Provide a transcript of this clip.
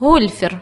гольфер.